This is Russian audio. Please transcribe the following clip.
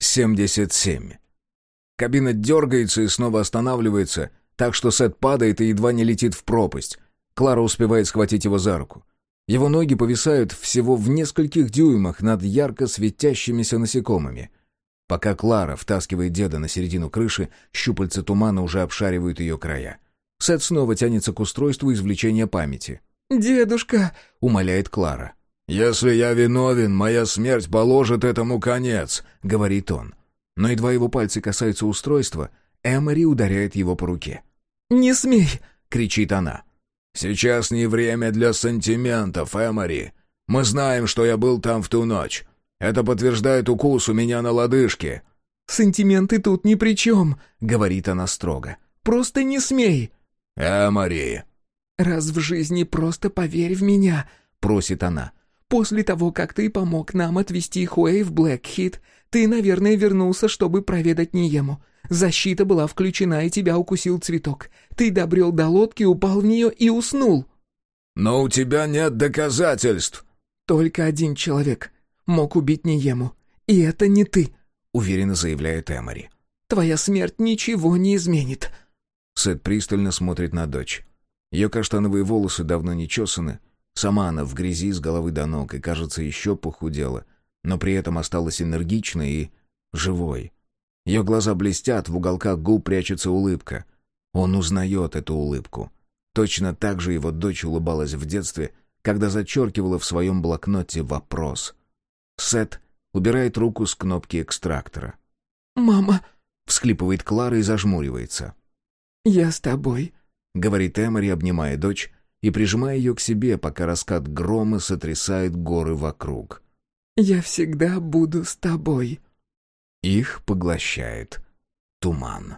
77. Кабина дергается и снова останавливается, так что Сет падает и едва не летит в пропасть. Клара успевает схватить его за руку. Его ноги повисают всего в нескольких дюймах над ярко светящимися насекомыми. Пока Клара втаскивает деда на середину крыши, щупальца тумана уже обшаривают ее края. Сет снова тянется к устройству извлечения памяти. «Дедушка!» — умоляет Клара. «Если я виновен, моя смерть положит этому конец», — говорит он. Но едва его пальцы касаются устройства, Эмори ударяет его по руке. «Не смей!» — кричит она. «Сейчас не время для сантиментов, Эмори. Мы знаем, что я был там в ту ночь. Это подтверждает укус у меня на лодыжке». «Сантименты тут ни при чем», — говорит она строго. «Просто не смей». «Эмори». «Раз в жизни просто поверь в меня», — просит она. После того, как ты помог нам отвезти Хуэй в Блэкхит, ты, наверное, вернулся, чтобы проведать Ниему. Защита была включена, и тебя укусил цветок. Ты добрел до лодки, упал в нее и уснул». «Но у тебя нет доказательств». «Только один человек мог убить Ниему, и это не ты», — уверенно заявляет Эмори. «Твоя смерть ничего не изменит». Сет пристально смотрит на дочь. Ее каштановые волосы давно не чесаны, Сама она в грязи с головы до ног и, кажется, еще похудела, но при этом осталась энергичной и живой. Ее глаза блестят, в уголках губ прячется улыбка. Он узнает эту улыбку. Точно так же его дочь улыбалась в детстве, когда зачеркивала в своем блокноте вопрос. Сет убирает руку с кнопки экстрактора. «Мама!» — всхлипывает Клара и зажмуривается. «Я с тобой», — говорит Эмори, обнимая дочь, и прижимая ее к себе, пока раскат грома сотрясает горы вокруг. «Я всегда буду с тобой». Их поглощает туман.